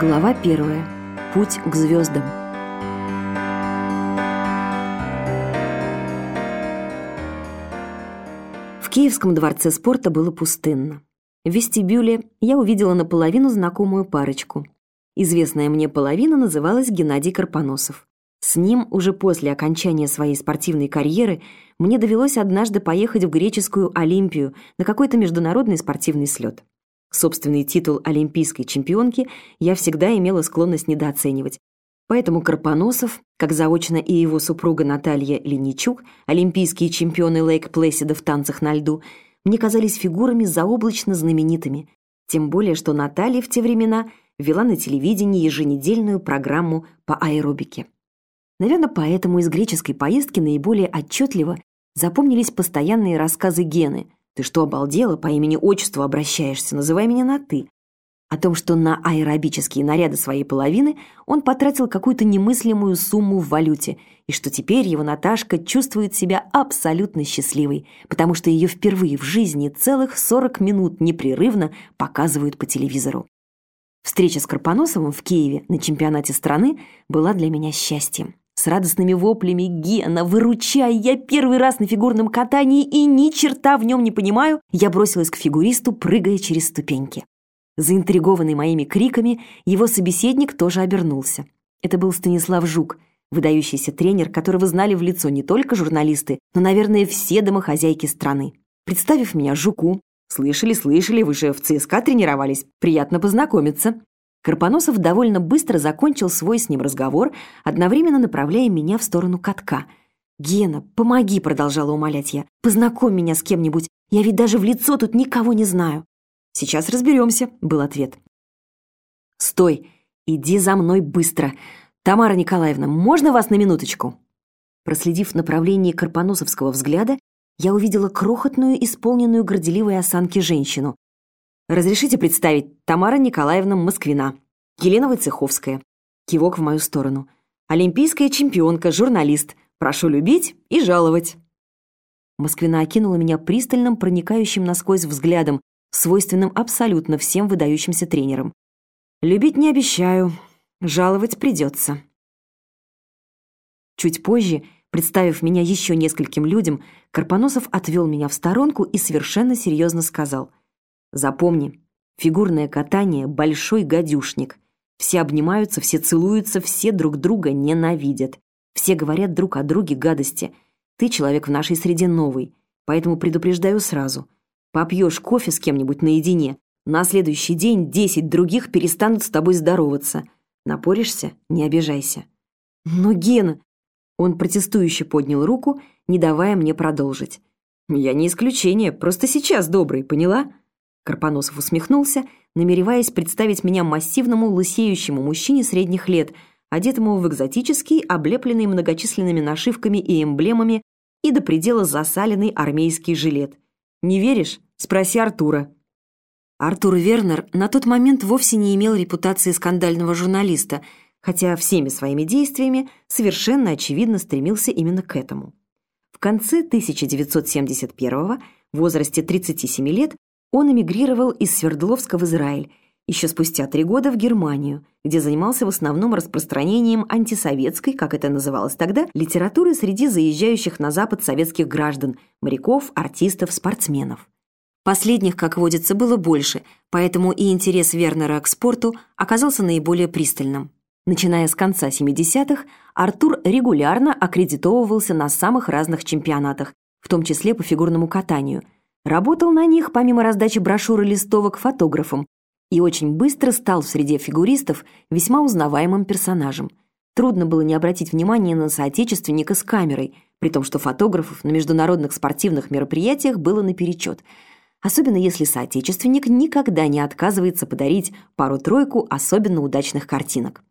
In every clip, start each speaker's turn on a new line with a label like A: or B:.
A: Глава первая. Путь к звездам. В Киевском дворце спорта было пустынно. В вестибюле я увидела наполовину знакомую парочку. Известная мне половина называлась Геннадий Карпоносов. С ним уже после окончания своей спортивной карьеры мне довелось однажды поехать в греческую Олимпию на какой-то международный спортивный слет. Собственный титул олимпийской чемпионки я всегда имела склонность недооценивать. Поэтому Карпоносов, как заочно и его супруга Наталья Леничук, олимпийские чемпионы Лейк Плэсида в танцах на льду, мне казались фигурами заоблачно знаменитыми. Тем более, что Наталья в те времена вела на телевидении еженедельную программу по аэробике. Наверное, поэтому из греческой поездки наиболее отчетливо запомнились постоянные рассказы Гены – ты что, обалдела? По имени-отчеству обращаешься, называй меня на «ты». О том, что на аэробические наряды своей половины он потратил какую-то немыслимую сумму в валюте, и что теперь его Наташка чувствует себя абсолютно счастливой, потому что ее впервые в жизни целых 40 минут непрерывно показывают по телевизору. Встреча с Карпоносовым в Киеве на чемпионате страны была для меня счастьем с радостными воплями «Гена, выручай! Я первый раз на фигурном катании и ни черта в нем не понимаю!» я бросилась к фигуристу, прыгая через ступеньки. Заинтригованный моими криками, его собеседник тоже обернулся. Это был Станислав Жук, выдающийся тренер, которого знали в лицо не только журналисты, но, наверное, все домохозяйки страны. Представив меня Жуку, «Слышали, слышали, вы же в ЦСКА тренировались. Приятно познакомиться». Карпоносов довольно быстро закончил свой с ним разговор, одновременно направляя меня в сторону катка. «Гена, помоги», — продолжала умолять я. «Познакомь меня с кем-нибудь. Я ведь даже в лицо тут никого не знаю». «Сейчас разберемся», — был ответ. «Стой! Иди за мной быстро! Тамара Николаевна, можно вас на минуточку?» Проследив в направлении карпоносовского взгляда, я увидела крохотную, исполненную горделивой осанки женщину, Разрешите представить, Тамара Николаевна Москвина, Елена Войцеховская. Кивок в мою сторону. Олимпийская чемпионка, журналист. Прошу любить и жаловать. Москвина окинула меня пристальным, проникающим насквозь взглядом, свойственным абсолютно всем выдающимся тренерам. Любить не обещаю, жаловать придется. Чуть позже, представив меня еще нескольким людям, Карпоносов отвел меня в сторонку и совершенно серьезно сказал — Запомни, фигурное катание – большой гадюшник. Все обнимаются, все целуются, все друг друга ненавидят. Все говорят друг о друге гадости. Ты человек в нашей среде новый, поэтому предупреждаю сразу. Попьешь кофе с кем-нибудь наедине, на следующий день десять других перестанут с тобой здороваться. Напоришься – не обижайся. Но Гена... Он протестующе поднял руку, не давая мне продолжить. «Я не исключение, просто сейчас добрый, поняла?» Карпоносов усмехнулся, намереваясь представить меня массивному лысеющему мужчине средних лет, одетому в экзотический, облепленный многочисленными нашивками и эмблемами и до предела засаленный армейский жилет. «Не веришь? Спроси Артура». Артур Вернер на тот момент вовсе не имел репутации скандального журналиста, хотя всеми своими действиями совершенно очевидно стремился именно к этому. В конце 1971 в возрасте 37 лет он эмигрировал из Свердловска в Израиль, еще спустя три года в Германию, где занимался в основном распространением антисоветской, как это называлось тогда, литературы среди заезжающих на Запад советских граждан, моряков, артистов, спортсменов. Последних, как водится, было больше, поэтому и интерес Вернера к спорту оказался наиболее пристальным. Начиная с конца 70-х, Артур регулярно аккредитовывался на самых разных чемпионатах, в том числе по фигурному катанию – Работал на них, помимо раздачи брошюр и листовок, фотографом и очень быстро стал в среде фигуристов весьма узнаваемым персонажем. Трудно было не обратить внимания на соотечественника с камерой, при том, что фотографов на международных спортивных мероприятиях было наперечет, особенно если соотечественник никогда не отказывается подарить пару-тройку особенно удачных картинок.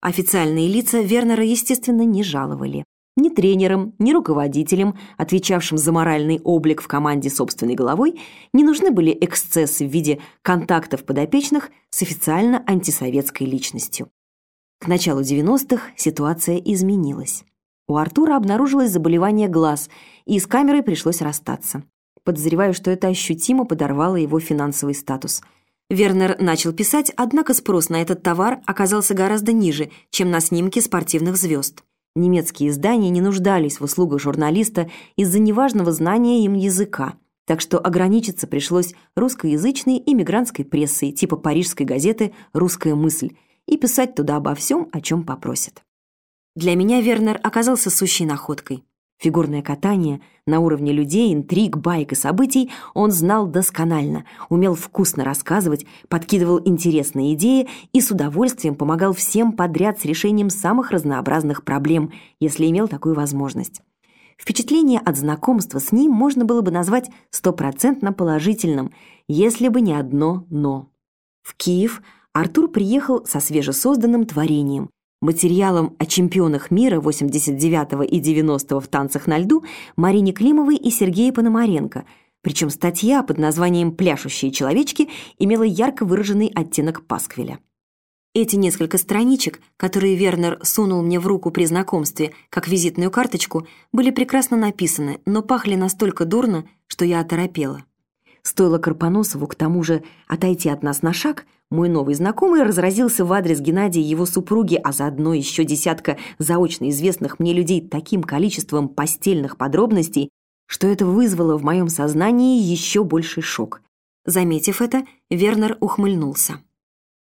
A: Официальные лица Вернера, естественно, не жаловали. Ни тренерам, ни руководителям, отвечавшим за моральный облик в команде собственной головой, не нужны были эксцессы в виде контактов подопечных с официально антисоветской личностью. К началу 90-х ситуация изменилась. У Артура обнаружилось заболевание глаз, и с камерой пришлось расстаться. Подозреваю, что это ощутимо подорвало его финансовый статус. Вернер начал писать, однако спрос на этот товар оказался гораздо ниже, чем на снимки спортивных звезд. Немецкие издания не нуждались в услугах журналиста из-за неважного знания им языка, так что ограничиться пришлось русскоязычной иммигрантской прессой типа парижской газеты «Русская мысль» и писать туда обо всем, о чем попросят. Для меня Вернер оказался сущей находкой. Фигурное катание на уровне людей, интриг, байк и событий он знал досконально, умел вкусно рассказывать, подкидывал интересные идеи и с удовольствием помогал всем подряд с решением самых разнообразных проблем, если имел такую возможность. Впечатление от знакомства с ним можно было бы назвать стопроцентно положительным, если бы не одно «но». В Киев Артур приехал со свежесозданным творением, материалом о чемпионах мира 89 и 90 в танцах на льду Марине Климовой и Сергее Пономаренко, причем статья под названием «Пляшущие человечки» имела ярко выраженный оттенок пасквиля. Эти несколько страничек, которые Вернер сунул мне в руку при знакомстве, как визитную карточку, были прекрасно написаны, но пахли настолько дурно, что я оторопела. Стоило Карпоносову к тому же отойти от нас на шаг – мой новый знакомый разразился в адрес Геннадия и его супруги, а заодно еще десятка заочно известных мне людей таким количеством постельных подробностей, что это вызвало в моем сознании еще больший шок. Заметив это, Вернер ухмыльнулся.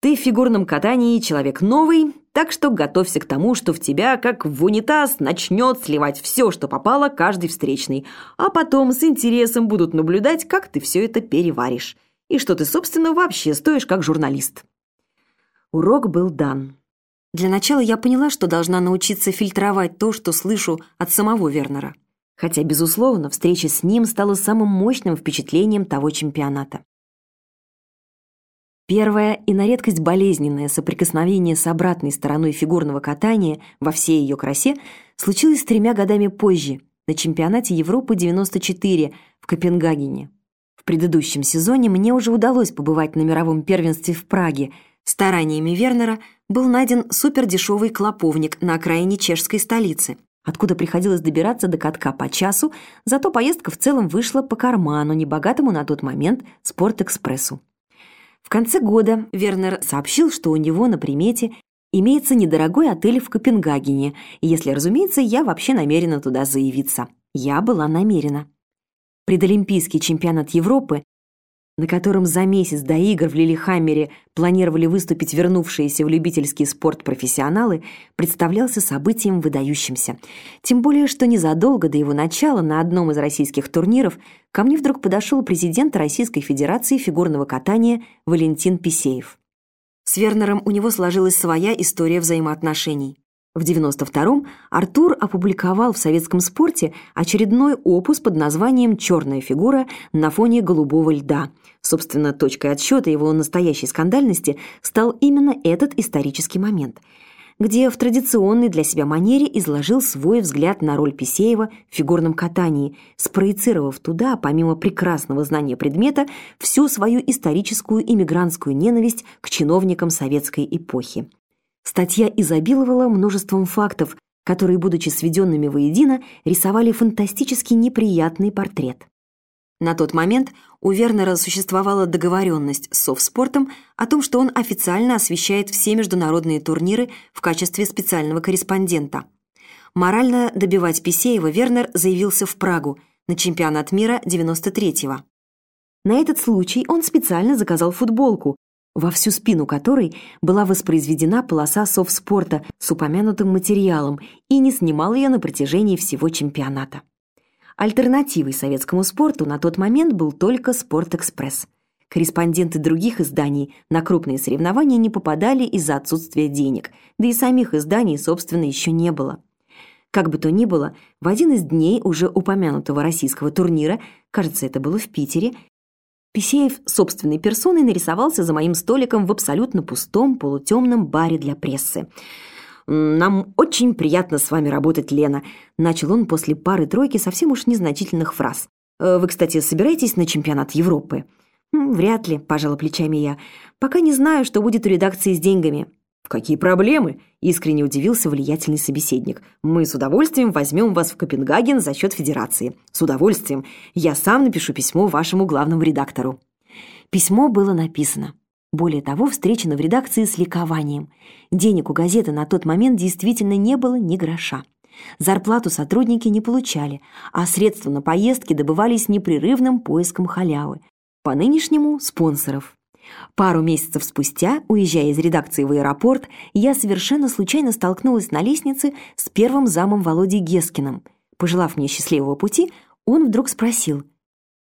A: «Ты в фигурном катании человек новый, так что готовься к тому, что в тебя, как в унитаз, начнет сливать все, что попало, каждый встречный, а потом с интересом будут наблюдать, как ты все это переваришь и что ты, собственно, вообще стоишь как журналист. Урок был дан. Для начала я поняла, что должна научиться фильтровать то, что слышу от самого Вернера. Хотя, безусловно, встреча с ним стала самым мощным впечатлением того чемпионата. Первое и на редкость болезненное соприкосновение с обратной стороной фигурного катания во всей ее красе случилось тремя годами позже, на чемпионате Европы 94 в Копенгагене. В предыдущем сезоне мне уже удалось побывать на мировом первенстве в Праге. Стараниями Вернера был найден супердешевый клоповник на окраине чешской столицы, откуда приходилось добираться до катка по часу, зато поездка в целом вышла по карману небогатому на тот момент «Спортэкспрессу». В конце года Вернер сообщил, что у него на примете имеется недорогой отель в Копенгагене, если, разумеется, я вообще намерена туда заявиться. Я была намерена предолимпийский чемпионат Европы, на котором за месяц до игр в Лилихаммере планировали выступить вернувшиеся в любительский спорт профессионалы, представлялся событием выдающимся. Тем более, что незадолго до его начала на одном из российских турниров ко мне вдруг подошел президент Российской Федерации фигурного катания Валентин Писеев. С Вернером у него сложилась своя история взаимоотношений. В 92-м Артур опубликовал в советском спорте очередной опус под названием «Черная фигура на фоне голубого льда». Собственно, точкой отсчета его настоящей скандальности стал именно этот исторический момент, где в традиционной для себя манере изложил свой взгляд на роль Писеева в фигурном катании, спроецировав туда, помимо прекрасного знания предмета, всю свою историческую иммигрантскую ненависть к чиновникам советской эпохи. Статья изобиловала множеством фактов, которые, будучи сведенными воедино, рисовали фантастически неприятный портрет. На тот момент у Вернера существовала договоренность с Совспортом о том, что он официально освещает все международные турниры в качестве специального корреспондента. Морально добивать Писеева Вернер заявился в Прагу на чемпионат мира 93-го. На этот случай он специально заказал футболку, во всю спину которой была воспроизведена полоса совспорта с упомянутым материалом и не снимал ее на протяжении всего чемпионата. Альтернативой советскому спорту на тот момент был только «Спортэкспресс». Корреспонденты других изданий на крупные соревнования не попадали из-за отсутствия денег, да и самих изданий, собственно, еще не было. Как бы то ни было, в один из дней уже упомянутого российского турнира, кажется, это было в Питере, Писеев собственной персоной нарисовался за моим столиком в абсолютно пустом полутемном баре для прессы. «Нам очень приятно с вами работать, Лена», — начал он после пары-тройки совсем уж незначительных фраз. «Э, «Вы, кстати, собираетесь на чемпионат Европы?» «Вряд ли», — пожала плечами я. «Пока не знаю, что будет у редакции с деньгами. «Какие проблемы?» – искренне удивился влиятельный собеседник. «Мы с удовольствием возьмем вас в Копенгаген за счет Федерации. С удовольствием. Я сам напишу письмо вашему главному редактору». Письмо было написано. Более того, встречена в редакции с ликованием. Денег у газеты на тот момент действительно не было ни гроша. Зарплату сотрудники не получали, а средства на поездки добывались непрерывным поиском халявы. По нынешнему – спонсоров. Пару месяцев спустя, уезжая из редакции в аэропорт, я совершенно случайно столкнулась на лестнице с первым замом Володей Гескиным. Пожелав мне счастливого пути, он вдруг спросил,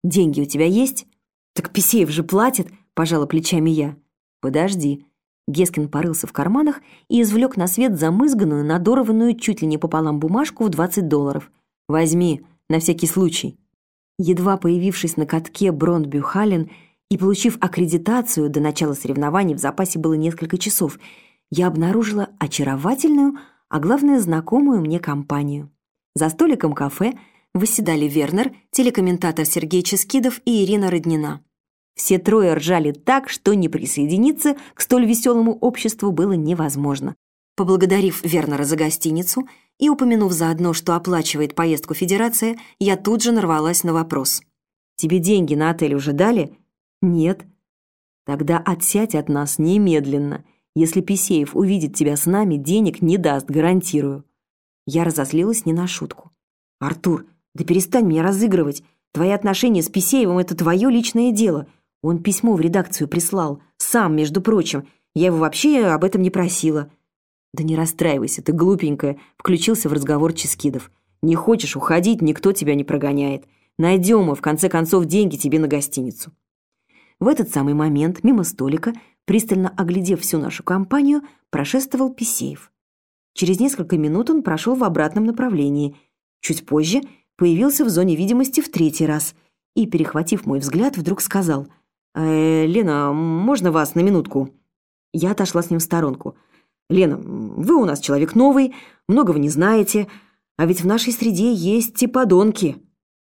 A: «Деньги у тебя есть?» «Так Писеев же платит», – пожала плечами я. «Подожди». Гескин порылся в карманах и извлек на свет замызганную, надорванную чуть ли не пополам бумажку в 20 долларов. «Возьми, на всякий случай». Едва появившись на катке Бронд Бюхален и получив аккредитацию, до начала соревнований в запасе было несколько часов, я обнаружила очаровательную, а главное, знакомую мне компанию. За столиком кафе восседали Вернер, телекомментатор Сергей Ческидов и Ирина Роднина. Все трое ржали так, что не присоединиться к столь веселому обществу было невозможно. Поблагодарив Вернера за гостиницу и упомянув заодно, что оплачивает поездку Федерация, я тут же нарвалась на вопрос. «Тебе деньги на отель уже дали?» «Нет». «Тогда отсядь от нас немедленно. Если Писеев увидит тебя с нами, денег не даст, гарантирую». Я разозлилась не на шутку. «Артур, да перестань меня разыгрывать. Твои отношения с Писеевым — это твое личное дело. Он письмо в редакцию прислал. Сам, между прочим. Я его вообще об этом не просила». «Да не расстраивайся, ты глупенькая», — включился в разговор Ческидов. «Не хочешь уходить, никто тебя не прогоняет. Найдем мы, в конце концов, деньги тебе на гостиницу». В этот самый момент, мимо столика, пристально оглядев всю нашу компанию, прошествовал Писеев. Через несколько минут он прошел в обратном направлении. Чуть позже появился в зоне видимости в третий раз и, перехватив мой взгляд, вдруг сказал — «Э, «Лена, можно вас на минутку?» Я отошла с ним в сторонку. «Лена, вы у нас человек новый, многого не знаете, а ведь в нашей среде есть те подонки.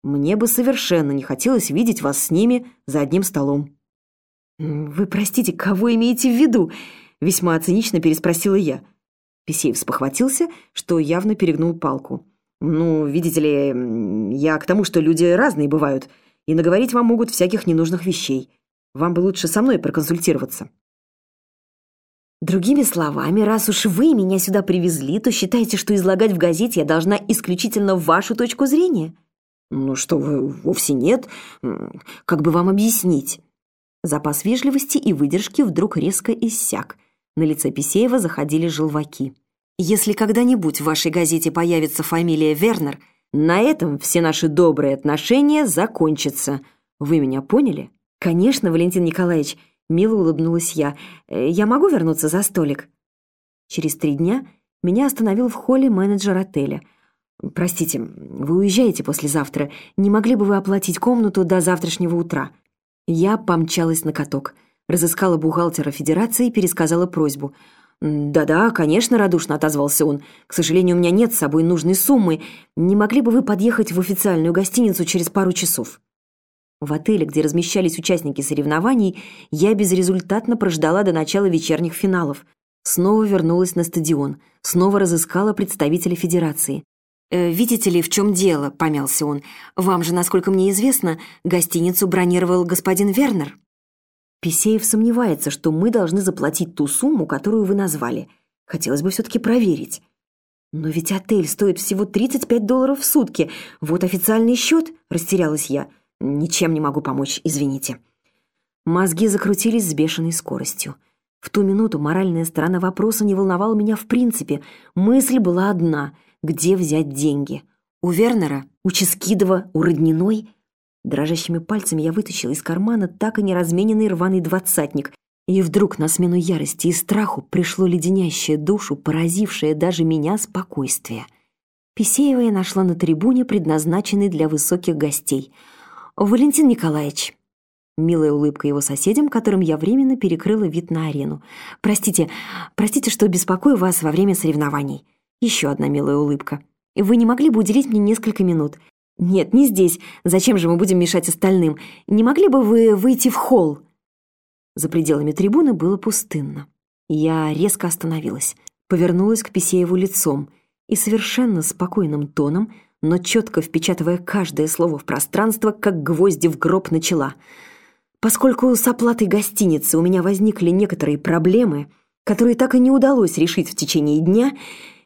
A: Мне бы совершенно не хотелось видеть вас с ними за одним столом». «Вы, простите, кого имеете в виду?» Весьма цинично переспросила я. Писеев спохватился, что явно перегнул палку. «Ну, видите ли, я к тому, что люди разные бывают, и наговорить вам могут всяких ненужных вещей. Вам бы лучше со мной проконсультироваться». Другими словами, раз уж вы меня сюда привезли, то считаете, что излагать в газете я должна исключительно вашу точку зрения? Ну что вы, вовсе нет. Как бы вам объяснить? Запас вежливости и выдержки вдруг резко иссяк. На лице Писеева заходили желваки. Если когда-нибудь в вашей газете появится фамилия Вернер, на этом все наши добрые отношения закончатся. Вы меня поняли? «Конечно, Валентин Николаевич», — мило улыбнулась я. «Э, «Я могу вернуться за столик?» Через три дня меня остановил в холле менеджер отеля. «Простите, вы уезжаете послезавтра. Не могли бы вы оплатить комнату до завтрашнего утра?» Я помчалась на каток. Разыскала бухгалтера Федерации и пересказала просьбу. «Да-да, конечно», — радушно отозвался он. «К сожалению, у меня нет с собой нужной суммы. Не могли бы вы подъехать в официальную гостиницу через пару часов?» В отеле, где размещались участники соревнований, я безрезультатно прождала до начала вечерних финалов. Снова вернулась на стадион, снова разыскала представителя федерации. «Э, «Видите ли, в чем дело?» — помялся он. «Вам же, насколько мне известно, гостиницу бронировал господин Вернер». Писеев сомневается, что мы должны заплатить ту сумму, которую вы назвали. Хотелось бы все-таки проверить. «Но ведь отель стоит всего 35 долларов в сутки. Вот официальный счет», — растерялась я. «Ничем не могу помочь, извините». Мозги закрутились с бешеной скоростью. В ту минуту моральная сторона вопроса не волновала меня в принципе. Мысль была одна — где взять деньги? У Вернера? У Ческидова? У Родниной? Дрожащими пальцами я вытащила из кармана так и неразмененный рваный двадцатник. И вдруг на смену ярости и страху пришло леденящее душу, поразившее даже меня спокойствие. Писеева я нашла на трибуне, предназначенной для высоких гостей — «Валентин Николаевич». Милая улыбка его соседям, которым я временно перекрыла вид на арену. «Простите, простите, что беспокою вас во время соревнований». Еще одна милая улыбка. «Вы не могли бы уделить мне несколько минут?» «Нет, не здесь. Зачем же мы будем мешать остальным? Не могли бы вы выйти в холл?» За пределами трибуны было пустынно. Я резко остановилась, повернулась к Писееву лицом и совершенно спокойным тоном но четко впечатывая каждое слово в пространство, как гвозди в гроб начала. Поскольку с оплатой гостиницы у меня возникли некоторые проблемы, которые так и не удалось решить в течение дня,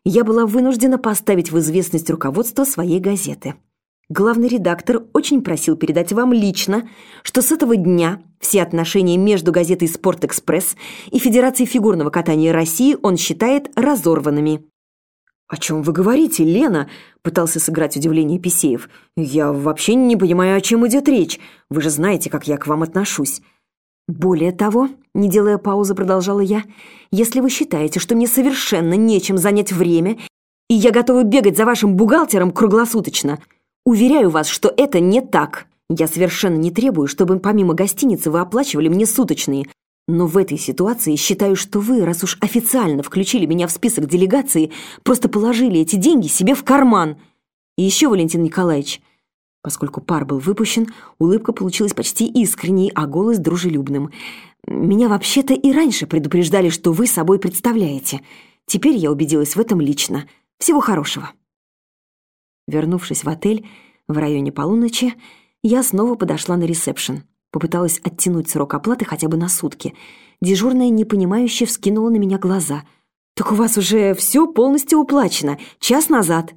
A: я была вынуждена поставить в известность руководство своей газеты. Главный редактор очень просил передать вам лично, что с этого дня все отношения между газетой «Спорт-экспресс» и Федерацией фигурного катания России он считает разорванными. «О чем вы говорите, Лена?» — пытался сыграть удивление Писеев. «Я вообще не понимаю, о чем идет речь. Вы же знаете, как я к вам отношусь». «Более того», — не делая паузы, продолжала я, «если вы считаете, что мне совершенно нечем занять время, и я готова бегать за вашим бухгалтером круглосуточно, уверяю вас, что это не так. Я совершенно не требую, чтобы помимо гостиницы вы оплачивали мне суточные, но в этой ситуации считаю, что вы, раз уж официально включили меня в список делегации, просто положили эти деньги себе в карман. И еще, Валентин Николаевич, поскольку пар был выпущен, улыбка получилась почти искренней, а голос дружелюбным. Меня вообще-то и раньше предупреждали, что вы собой представляете. Теперь я убедилась в этом лично. Всего хорошего. Вернувшись в отель в районе полуночи, я снова подошла на ресепшн. Попыталась оттянуть срок оплаты хотя бы на сутки. Дежурная непонимающе вскинула на меня глаза. «Так у вас уже все полностью уплачено. Час назад».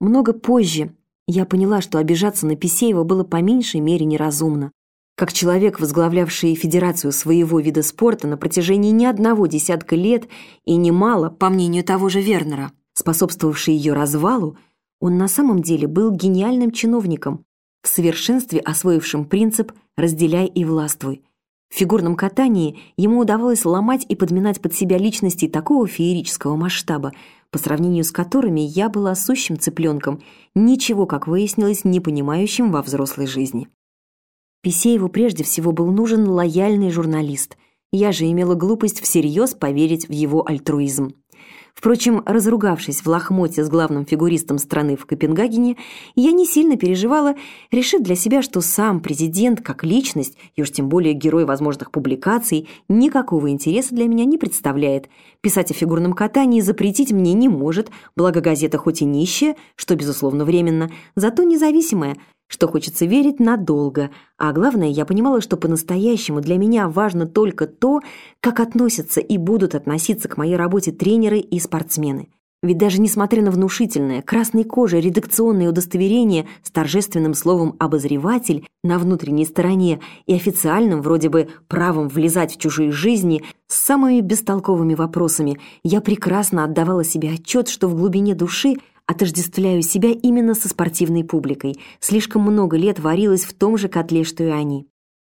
A: Много позже я поняла, что обижаться на Писеева было по меньшей мере неразумно. Как человек, возглавлявший федерацию своего вида спорта на протяжении не одного десятка лет и немало, по мнению того же Вернера, способствовавший ее развалу, он на самом деле был гениальным чиновником, в совершенстве освоившим принцип «разделяй и властвуй». В фигурном катании ему удавалось ломать и подминать под себя личности такого феерического масштаба, по сравнению с которыми я была сущим цыпленком, ничего, как выяснилось, не понимающим во взрослой жизни. Писееву прежде всего был нужен лояльный журналист. Я же имела глупость всерьез поверить в его альтруизм. Впрочем, разругавшись в лохмоте с главным фигуристом страны в Копенгагене, я не сильно переживала, решив для себя, что сам президент, как личность, и уж тем более герой возможных публикаций, никакого интереса для меня не представляет. Писать о фигурном катании запретить мне не может, благо газета хоть и нищая, что, безусловно, временно, зато независимая – что хочется верить надолго, а главное, я понимала, что по-настоящему для меня важно только то, как относятся и будут относиться к моей работе тренеры и спортсмены. Ведь даже несмотря на внушительное, красной кожей редакционное удостоверение с торжественным словом «обозреватель» на внутренней стороне и официальным, вроде бы, правом влезать в чужие жизни с самыми бестолковыми вопросами, я прекрасно отдавала себе отчет, что в глубине души Отождествляю себя именно со спортивной публикой. Слишком много лет варилась в том же котле, что и они.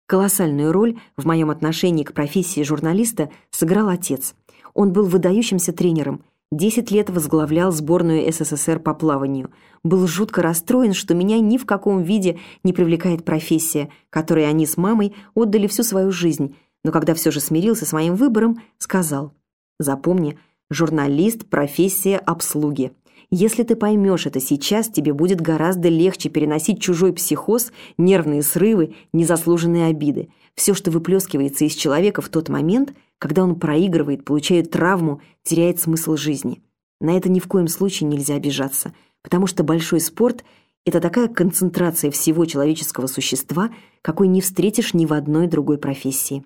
A: Колоссальную роль в моем отношении к профессии журналиста сыграл отец. Он был выдающимся тренером. Десять лет возглавлял сборную СССР по плаванию. Был жутко расстроен, что меня ни в каком виде не привлекает профессия, которой они с мамой отдали всю свою жизнь. Но когда все же смирился с моим выбором, сказал «Запомни, журналист – профессия обслуги. Если ты поймешь это сейчас, тебе будет гораздо легче переносить чужой психоз, нервные срывы, незаслуженные обиды. Все, что выплескивается из человека в тот момент, когда он проигрывает, получает травму, теряет смысл жизни. На это ни в коем случае нельзя обижаться, потому что большой спорт – это такая концентрация всего человеческого существа, какой не встретишь ни в одной другой профессии.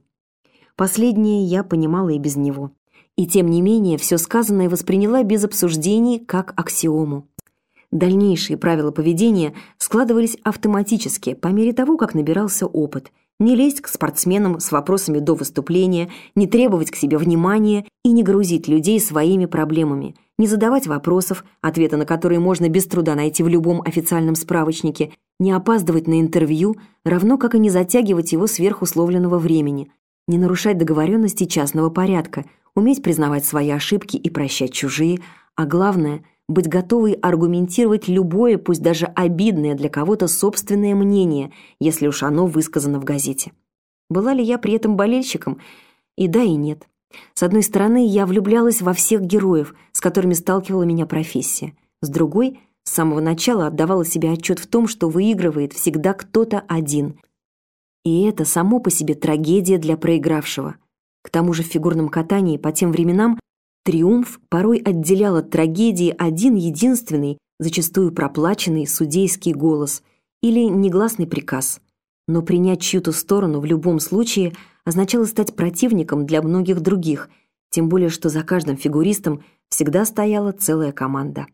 A: Последнее я понимала и без него. И тем не менее, все сказанное восприняла без обсуждений как аксиому. Дальнейшие правила поведения складывались автоматически по мере того, как набирался опыт. Не лезть к спортсменам с вопросами до выступления, не требовать к себе внимания и не грузить людей своими проблемами, не задавать вопросов, ответы на которые можно без труда найти в любом официальном справочнике, не опаздывать на интервью, равно как и не затягивать его сверхусловленного времени, не нарушать договоренности частного порядка – уметь признавать свои ошибки и прощать чужие, а главное – быть готовой аргументировать любое, пусть даже обидное для кого-то собственное мнение, если уж оно высказано в газете. Была ли я при этом болельщиком? И да, и нет. С одной стороны, я влюблялась во всех героев, с которыми сталкивала меня профессия. С другой, с самого начала отдавала себе отчет в том, что выигрывает всегда кто-то один. И это само по себе трагедия для проигравшего – к тому же в фигурном катании по тем временам триумф порой отделял от трагедии один единственный, зачастую проплаченный судейский голос или негласный приказ. Но принять чью-то сторону в любом случае означало стать противником для многих других, тем более что за каждым фигуристом всегда стояла целая команда.